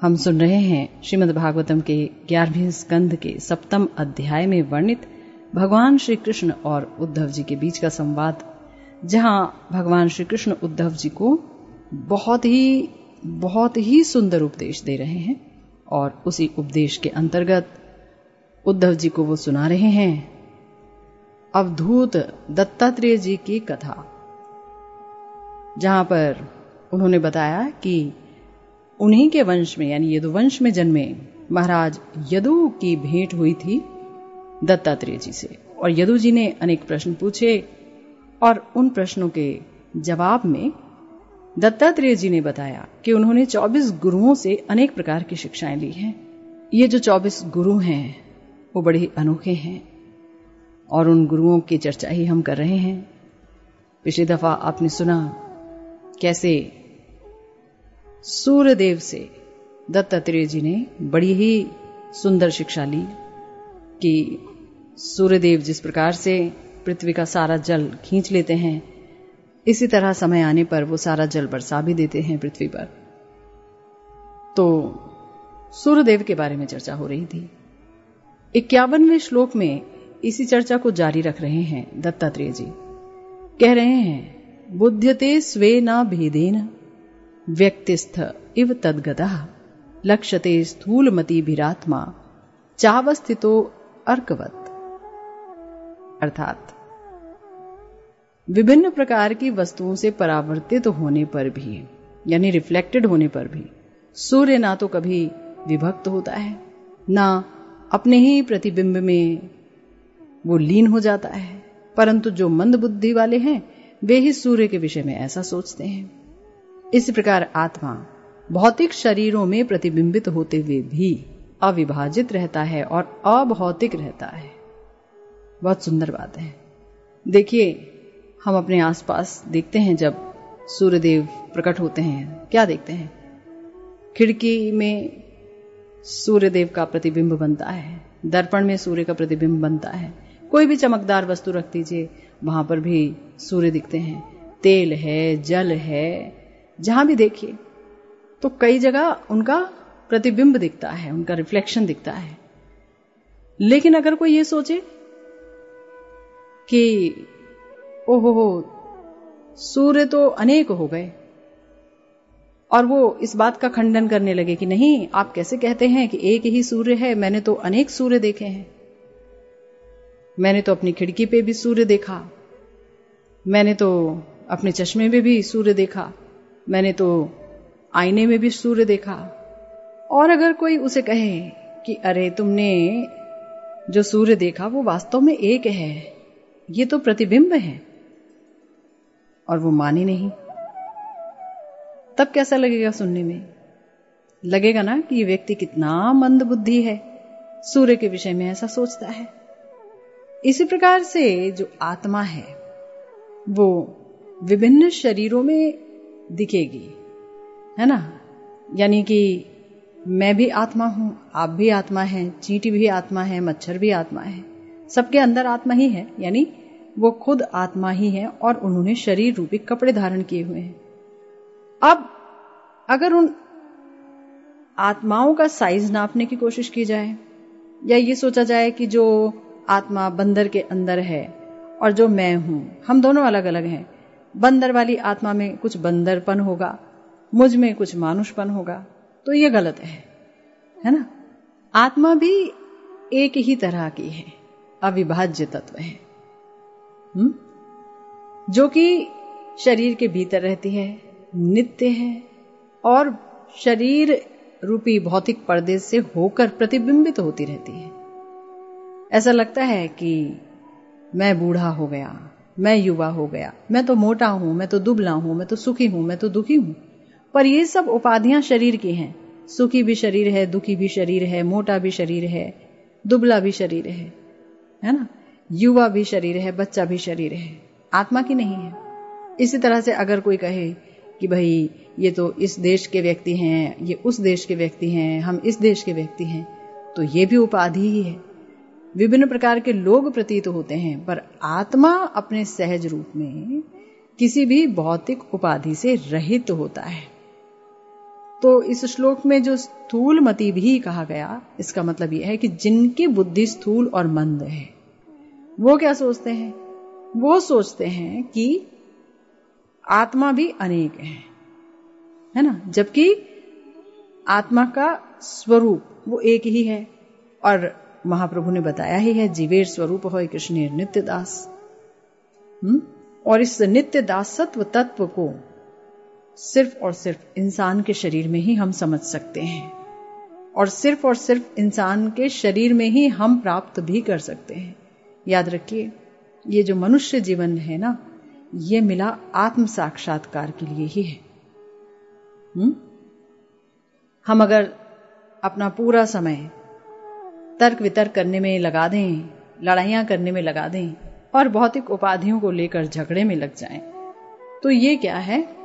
हम सुन रहे हैं श्रीमद् भागवतम के ग्यारहवीं स्कंद के सप्तम अध्याय में वर्णित भगवान श्री कृष्ण और उद्धव जी के बीच का संवाद, जहाँ भगवान श्री कृष्ण उद्धव जी को बहुत ही बहुत ही सुंदर उपदेश दे रहे हैं और उसी उपदेश के अंतर्गत उद्धव जी को वो सुना रहे हैं। अवधूत दत्तात्रेय जी की कथा, जहाँ पर उन्होंने बताया कि उन्हीं के वंश में, यानी यदुवंश में जन्मे, महाराज यदु की भेंट हुई थी दत्तात्रेय जी से। और यदु जी ने अनेक प्रश्न पूछे, और उन प्रश्नों के जवाब में दत्तात्रेय जी ने बताया कि उन्होंने 24 गुरुओं से अनेक प्रकार की शिक्षाएँ ली हैं। ये जो 24 गुरु हैं, वो बड़े अनोखे हैं, और उन गुरुओं की चर्चा ही हम कर रहे हैं। पिछली दफ़ा आपने सुना कैसे सूर्यदेव से दत्तात्रेय जी ने बड़ी ही सुंदर शिक्षा ली कि सूर्यदेव जिस प्रकार से पृथ्वी का सारा जल खींच लेते हैं, इसी तरह समय आने पर वो सारा जल बरसा भी देते हैं पृथ्वी पर। तो सूर्यदेव के बारे में चर्चा हो रही थी। इक्यावनवें श्लोक में इसी चर्चा को जारी रख रहे हैं दत्तात्रेय जी। कह रहे हैं, बुद्ध्यते स्वे न भेदेन व्यक्तिस्थ इव तदगदा। लक्ष्यते स्थूलमतिभिरात्मा, चावस्थितो अर्कवत। अर्थात, विभिन्न प्रकार की वस्तुओं से परावर्तित होने पर भी, यानी रिफ्लेक्टेड होने पर भी, सूर्य ना तो कभी विभक्त होता है, ना अपने ही प्रतिबिंब में वो लीन हो जाता है, परंतु जो मंद बुद्धि वाले हैं, वे ही सूर्य के विषय में ऐसा सोचते हैं। इस प्रकार आत्मा भौतिक शरीरों में प्रतिबिंबित होते हुए भी अविभाजित रहता है और अभौतिक रहता है। बहुत सुंदर बात है। देखिए, हम अपने आसपास देखते हैं जब सूर्यदेव प्रकट होते हैं। क्या देखते हैं? खिड़की में सूर्यदेव का प्रतिबिंब बनता है। दर्पण में सूर्य का प्रतिबिंब बनता है। कोई भी चमकदार वस्तु रख दीजिए, वहाँ पर भी सूर्य दिखते हैं। तेल है, जल है जहाँ भी देखिए तो कई जगह उनका प्रतिबिंब दिखता है, उनका रिफ्लेक्शन दिखता है। लेकिन अगर कोई ये सोचे कि ओहो हो सूर्य तो अनेक हो गए, और वो इस बात का खंडन करने लगे कि नहीं, आप कैसे कहते हैं कि एक ही सूर्य है, मैंने तो अनेक सूर्य देखे हैं। मैंने तो अपनी खिड़की पे भी सूर्य देखा, मैंने तो अपने चश्मे में भी सूर्य देखा मैंने तो आईने में भी सूर्य देखा। और अगर कोई उसे कहे कि, अरे, तुमने जो सूर्य देखा, वो वास्तव में एक है, ये तो प्रतिबिंब है। और वो माने नहीं। तब कैसा लगेगा सुनने में? लगेगा ना कि ये व्यक्ति कितना मंद बुद्धि है। सूर्य के विषय में ऐसा सोचता है। इसी प्रकार से जो आत्मा है, वो विभिन्न शरीरों में दिखेगी। है ना? यानी कि मैं भी आत्मा हूँ, आप भी आत्मा है, चींटी भी आत्मा है, मच्छर भी आत्मा है। सबके अंदर आत्मा ही है, यानी वो खुद आत्मा ही है और उन्होंने शरीर रूपी कपड़े धारण किए हुए हैं। अब अगर उन आत्माओं का साइज़ नापने की कोशिश की जाए, या ये सोचा जाए कि जो आत्मा बंदर के अंदर है और जो मैं हूँ, हम दोनों अलग अलग हैं बंदर वाली आत्मा में कुछ बंदरपन होगा, मुझमें कुछ मानुषपन होगा तो ये गलत है है ना? आत्मा भी एक ही तरह की है, अविभाज्य तत्व है। हुँ? जो कि शरीर के भीतर रहती है, नित्य है, और शरीर रूपी भौतिक पर्दे से होकर प्रतिबिंबित होती रहती है। ऐसा लगता है कि मैं बूढ़ा हो गया। मैं युवा हो गया। मैं तो मोटा हूँ, मैं तो दुबला हूँ, मैं तो सुखी हूँ, मैं तो दुखी हूँ। पर ये सब उपाधियाँ शरीर की हैं। सुखी भी शरीर है, दुखी भी शरीर है, मोटा भी शरीर है, दुबला भी शरीर है। है ना? युवा भी शरीर है, बच्चा भी शरीर है। आत्मा की नहीं है। इसी तरह से अगर कोई कहे कि भाई, ये तो इस देश के व्यक्ति हैं, ये उस देश के व्यक्ति हैं, हम इस देश के व्यक्ति हैं तो ये भी उपाधि ही है। विभिन्न प्रकार के लोग प्रतीत होते हैं, पर आत्मा अपने सहज रूप में किसी भी भौतिक उपाधि से रहित होता है। तो इस श्लोक में जो स्थूल मति भी कहा गया, इसका मतलब यह है कि जिनकी बुद्धि स्थूल और मंद है, वो क्या सोचते हैं? वो सोचते हैं कि आत्मा भी अनेक है है ना? जबकि आत्मा का स्वरूप वो एक ही है, और महाप्रभु ने बताया ही है, जीवेर स्वरूप हो कृष्ण नित्य दास हम्म? और इस नित्य दासत्व तत्व को सिर्फ़ और सिर्फ़ इंसान के शरीर में ही हम समझ सकते हैं और सिर्फ़ और सिर्फ़ इंसान के शरीर में ही हम प्राप्त भी कर सकते हैं याद रखिए, ये जो मनुष्य जीवन है ना, ये मिला आत्म साक्षात्कार के लिए ही है हुँ? हम अगर अपना पूरा समय तर्क वितर्क करने में लगा दें लड़ाइयाँ करने में लगा दें और भौतिक उपाधियों को लेकर झगड़े में लग जाएँ, तो ये क्या है?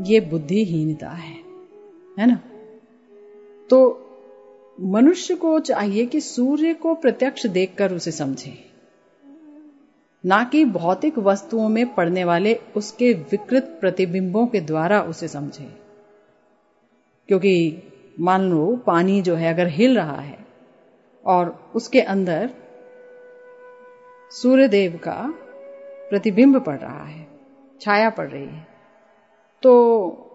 ये बुद्धिहीनता है है ना? तो मनुष्य को चाहिए कि सूर्य को प्रत्यक्ष देखकर उसे समझे। ना कि भौतिक वस्तुओं में पड़ने वाले उसके विकृत प्रतिबिंबों के द्वारा उसे समझे। क्योंकि मान लो पानी जो है अगर हिल रहा है और उसके अंदर सूर्यदेव का प्रतिबिंब पड़ रहा है, छाया पड़ रही है। तो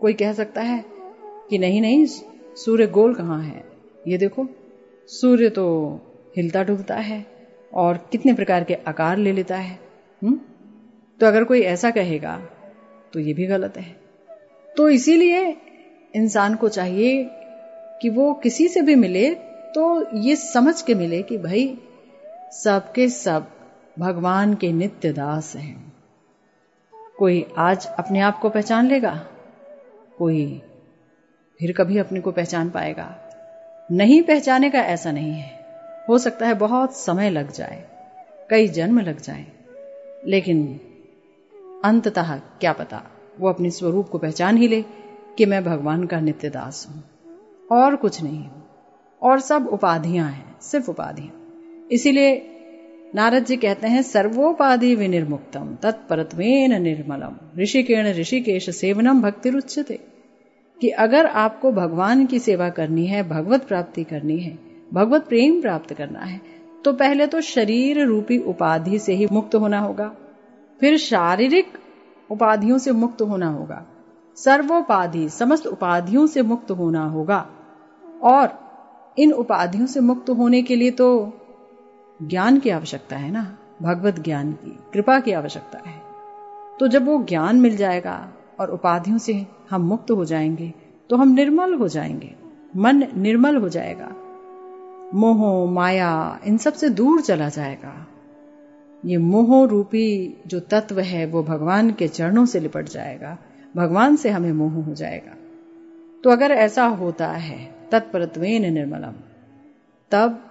कोई कह सकता है कि नहीं नहीं, सूर्य गोल कहाँ है? ये देखो, सूर्य तो हिलता डुलता है और कितने प्रकार के आकार ले लेता है हुँ? तो अगर कोई ऐसा कहेगा तो ये भी गलत है। तो इसीलिए इंसान को चाहिए कि वो किसी से भी मिले तो ये समझ के मिले कि भाई, सबके सब भगवान के नित्य दास हैं। कोई आज अपने आप को पहचान लेगा? कोई फिर कभी अपने को पहचान पाएगा? नहीं पहचाने का ऐसा नहीं है। हो सकता है बहुत समय लग जाए, कई जन्म लग जाए, लेकिन अंततः क्या पता वो अपने स्वरूप को पहचान ही ले कि मैं भगवान का नित्य दास हूँ। और कुछ नहीं। और सब उपाधियाँ हैं, सिर्फ़ उपाधियाँ। इसीलिए नारद जी कहते हैं, सर्वोपाधि विनिर्मुक्तम, तत्परत्वेन निर्मलम। ऋषिकेण ऋषिकेश सेवनम भक्ति रुच्यते कि अगर आपको भगवान की सेवा करनी है, भगवत प्राप्ति करनी है, भगवत प्रेम प्राप्त करना है तो पहले तो शरीर रूपी उपाधि से ही मुक्त होना होगा। फिर शारीरिक उपाधियों से मुक्त होना होगा। सर्वोपाधि, समस्त उपाधियों से मुक्त होना होगा। और इन उपाधियों से मुक्त होने के लिए तो ज्ञान की आवश्यकता है ना? भगवत ज्ञान की, कृपा की आवश्यकता है। तो जब वो ज्ञान मिल जाएगा और उपाधियों से हम मुक्त हो जाएँगे तो हम निर्मल हो जाएँगे। मन निर्मल हो जाएगा। मोह, माया, इन सबसे दूर चला जाएगा। ये मोह रूपी जो तत्व है, वो भगवान के चरणों से लिपट जाएगा। भगवान से हमें मोह हो जाएगा। तो अगर ऐसा होता है तत्परत्वेन निर्मलम। तब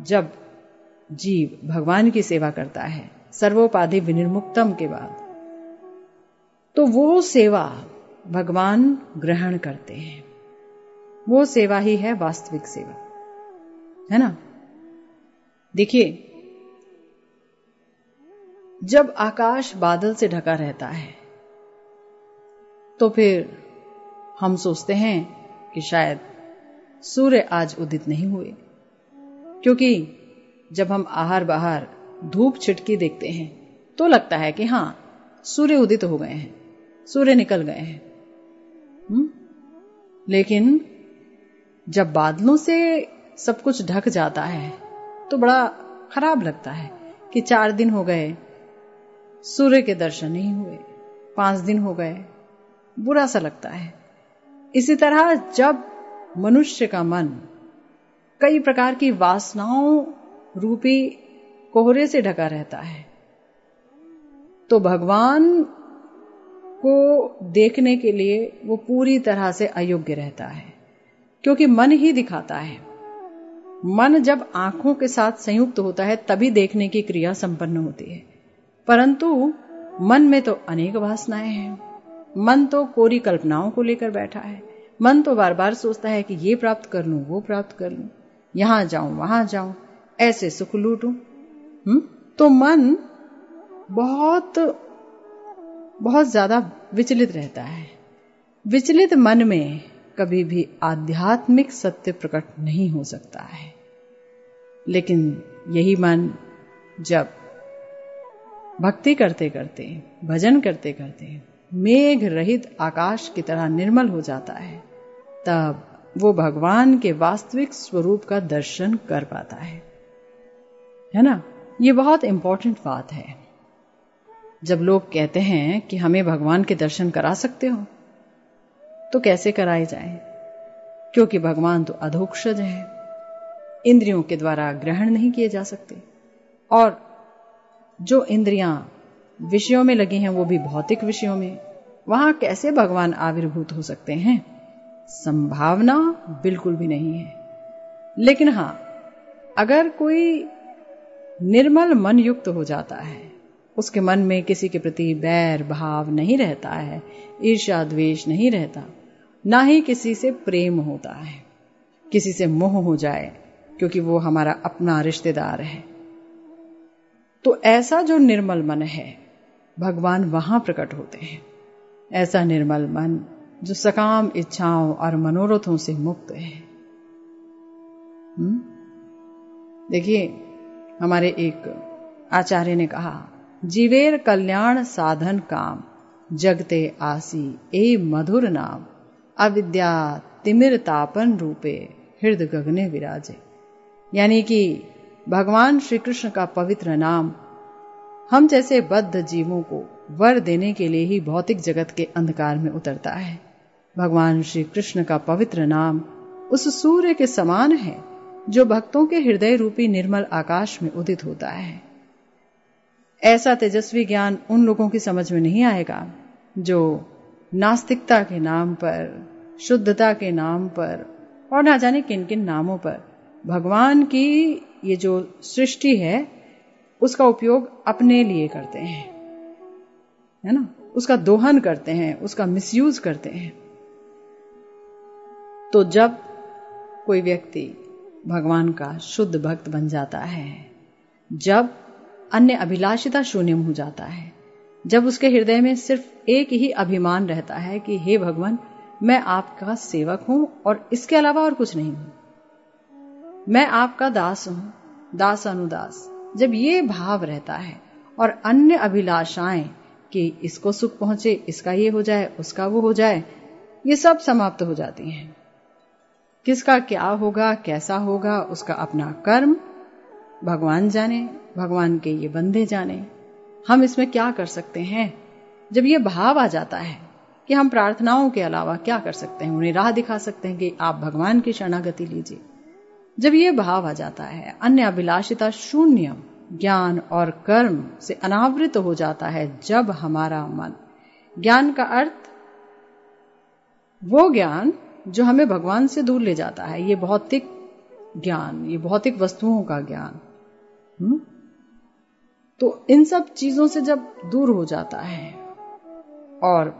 जब जीव भगवान की सेवा करता है, सर्वोपाधि विनिर्मुक्तम के बाद तो वो सेवा भगवान ग्रहण करते हैं। वो सेवा ही है वास्तविक सेवा। है ना? देखिए, जब आकाश बादल से ढका रहता है तो फिर हम सोचते हैं कि शायद सूर्य आज उदित नहीं हुए। क्योंकि जब हम आहार बाहर धूप छिटकी देखते हैं तो लगता है कि हाँ, सूर्य उदित हो गए हैं, सूर्य निकल गए हैं। हुँ? लेकिन जब बादलों से सब कुछ ढक जाता है तो बड़ा खराब लगता है कि चार दिन हो गए, सूर्य के दर्शन नहीं हुए, पाँच दिन हो गए, बुरा सा लगता है। इसी तरह जब मनुष्य का मन, कई प्रकार की वासनाओं रूपी कोहरे से ढका रहता है। तो भगवान को देखने के लिए वो पूरी तरह से अयोग्य रहता है, क्योंकि मन ही दिखाता है। मन जब आँखों के साथ संयुक्त होता है, तभी देखने की क्रिया संपन्न होती है। परंतु मन में तो अनेक वासनाएँ हैं। मन तो कोरी कल्पनाओं को लेकर बैठा है। मन तो बार बार सोचता है कि ये प्राप्त कर लूँ, वो प्राप्त कर लूँ। यहाँ जाऊँ, वहाँ जाऊँ, ऐसे सुख लूटूं। हम्म? तो मन बहुत बहुत ज़्यादा विचलित रहता है। विचलित मन में कभी भी आध्यात्मिक सत्य प्रकट नहीं हो सकता है। लेकिन यही मन जब भक्ति करते करते भजन करते करते मेघ रहित आकाश की तरह निर्मल हो जाता है तब वो भगवान के वास्तविक स्वरूप का दर्शन कर पाता है। है ना? ये बहुत इंपॉर्टेंट बात है। जब लोग कहते हैं कि हमें भगवान के दर्शन करा सकते हो तो कैसे कराए जाए? क्योंकि भगवान तो अधोक्षज है। इंद्रियों के द्वारा ग्रहण नहीं किए जा सकते। और जो इंद्रियाँ विषयों में लगी हैं, वो भी भौतिक विषयों में। वहाँ कैसे भगवान आविर्भूत हो सकते हैं? संभावना बिल्कुल भी नहीं है। लेकिन हाँ, अगर कोई निर्मल मन युक्त हो जाता है, उसके मन में किसी के प्रति बैर भाव नहीं रहता है ईर्षा द्वेष नहीं रहता, ना ही किसी से प्रेम होता है, किसी से मोह हो जाए, क्योंकि वो हमारा अपना रिश्तेदार है। तो ऐसा जो निर्मल मन है, भगवान वहाँ प्रकट होते हैं। ऐसा निर्मल मन जो सकाम, इच्छाओं और मनोरथों से मुक्त है। हम्म? देखिए, हमारे एक आचार्य ने कहा, जीवेर कल्याण साधन काम, जगते आसी ए मधुर नाम, अविद्या तिमिर तापन रूपे हृदय गगने विराजे। यानी कि भगवान श्री कृष्ण का पवित्र नाम, हम जैसे बद्ध जीवों को वर देने के लिए ही भौतिक जगत के अंधकार में उतरता है। भगवान श्री कृष्ण का पवित्र नाम उस सूर्य के समान है, जो भक्तों के हृदय रूपी निर्मल आकाश में उदित होता है। ऐसा तेजस्वी ज्ञान उन लोगों की समझ में नहीं आएगा, जो नास्तिकता के नाम पर, शुद्धता के नाम पर और ना जाने किन किन नामों पर भगवान की ये जो सृष्टि है, उसका उपयोग अपने लिए करते हैं। है ना? उसका दोहन करते हैं, उसका मिसयूज करते हैं। तो जब कोई व्यक्ति भगवान का शुद्ध भक्त बन जाता है, जब अन्य अभिलाषिता शून्यम हो जाता है, जब उसके हृदय में सिर्फ़ एक ही अभिमान रहता है कि हे भगवान, मैं आपका सेवक हूँ और इसके अलावा और कुछ नहीं हूँ। मैं आपका दास हूँ, दास अनुदास। जब ये भाव रहता है और अन्य अभिलाषाएँ कि इसको सुख पहुँचे, इसका ये हो जाए, उसका वो हो जाए, ये सब समाप्त हो जाती हैं। किसका क्या होगा, कैसा होगा, उसका अपना कर्म। भगवान जाने, भगवान के ये बंदे जाने। हम इसमें क्या कर सकते हैं? जब ये भाव आ जाता है कि हम प्रार्थनाओं के अलावा क्या कर सकते हैं, उन्हें राह दिखा सकते हैं कि आप भगवान की शरणागति लीजिए। जब ये भाव आ जाता है, अन्य अभिलाषिता शून्य, ज्ञान और कर्म से अनावृत हो जाता है जब हमारा मन। ज्ञान का अर्थ, वो ज्ञान जो हमें भगवान से दूर ले जाता है, ये भौतिक ज्ञान, ये भौतिक वस्तुओं का ज्ञान हुँ? तो इन सब चीज़ों से जब दूर हो जाता है, और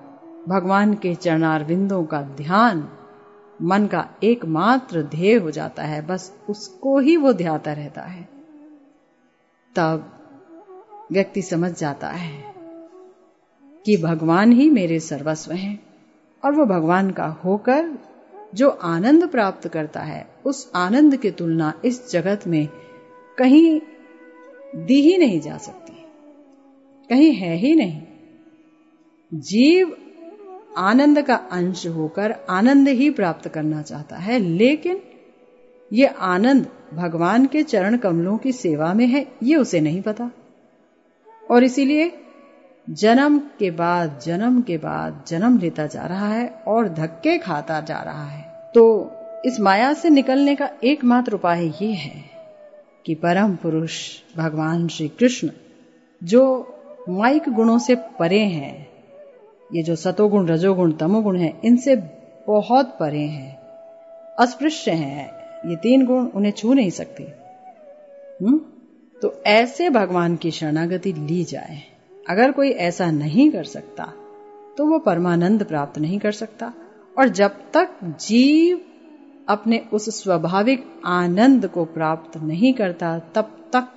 भगवान के चरणार बिंदों का ध्यान मन का एकमात्र ध्येय हो जाता है, बस उसको ही वो ध्याता रहता है, तब व्यक्ति समझ जाता है कि भगवान ही मेरे सर्वस्व हैं, और वो भगवान का होकर जो आनंद प्राप्त करता है, उस आनंद की तुलना इस जगत में कहीं दी ही नहीं जा सकती। कहीं है ही नहीं। जीव आनंद का अंश होकर आनंद ही प्राप्त करना चाहता है, लेकिन ये आनंद भगवान के चरण कमलों की सेवा में है, ये उसे नहीं पता। और इसीलिए जन्म के बाद, जन्म के बाद जन्म लेता जा रहा है और धक्के खाता जा रहा है। तो इस माया से निकलने का एकमात्र उपाय ये है कि परम पुरुष भगवान श्री कृष्ण जो माइक गुणों से परे हैं, ये जो सतोगुण, रजोगुण, तमोगुण है, इनसे बहुत परे हैं, अस्पृश्य हैं, ये तीन गुण उन्हें छू नहीं सकते। हुँ? तो ऐसे भगवान की शरणागति ली जाए। अगर कोई ऐसा नहीं कर सकता तो वो परमानंद प्राप्त नहीं कर सकता। और जब तक जीव अपने उस स्वाभाविक आनंद को प्राप्त नहीं करता, तब तक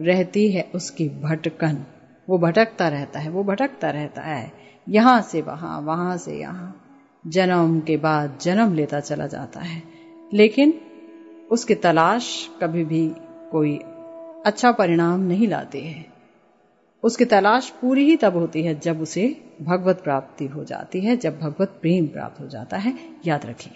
रहती है उसकी भटकन। वो भटकता रहता है, वो भटकता रहता है। यहाँ से वहाँ वहाँ से यहाँ। जन्म के बाद जन्म लेता चला जाता है। लेकिन उसकी तलाश कभी भी कोई अच्छा परिणाम नहीं लाती हैं। उसकी तलाश पूरी ही तब होती है जब उसे भगवत प्राप्ति हो जाती है, जब भगवत प्रेम प्राप्त हो जाता है। याद रखिए।